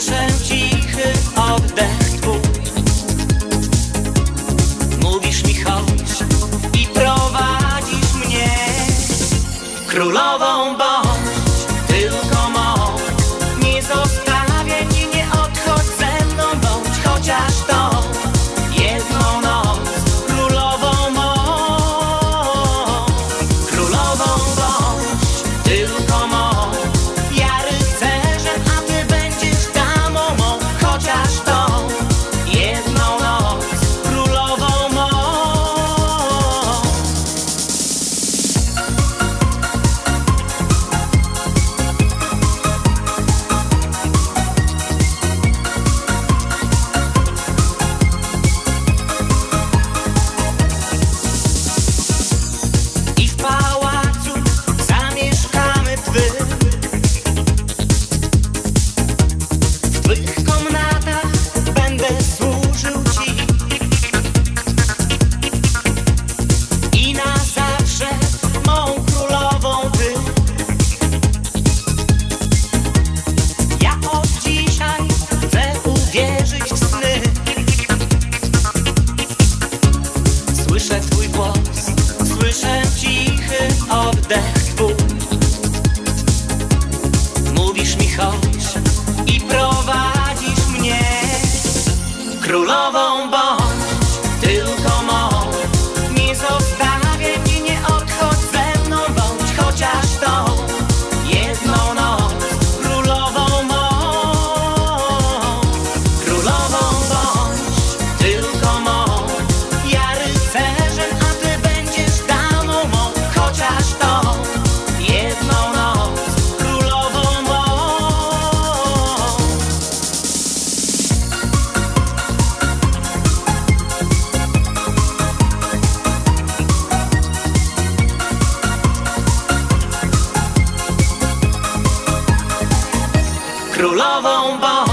Słyszę cichy oddech twój. Mówisz mi chodź i prowadzisz mnie Królową Bożą. słyszę twój głos, słyszę cichy oddech twój. Mówisz mi chodź i prowadzisz mnie królową Królową Bohemią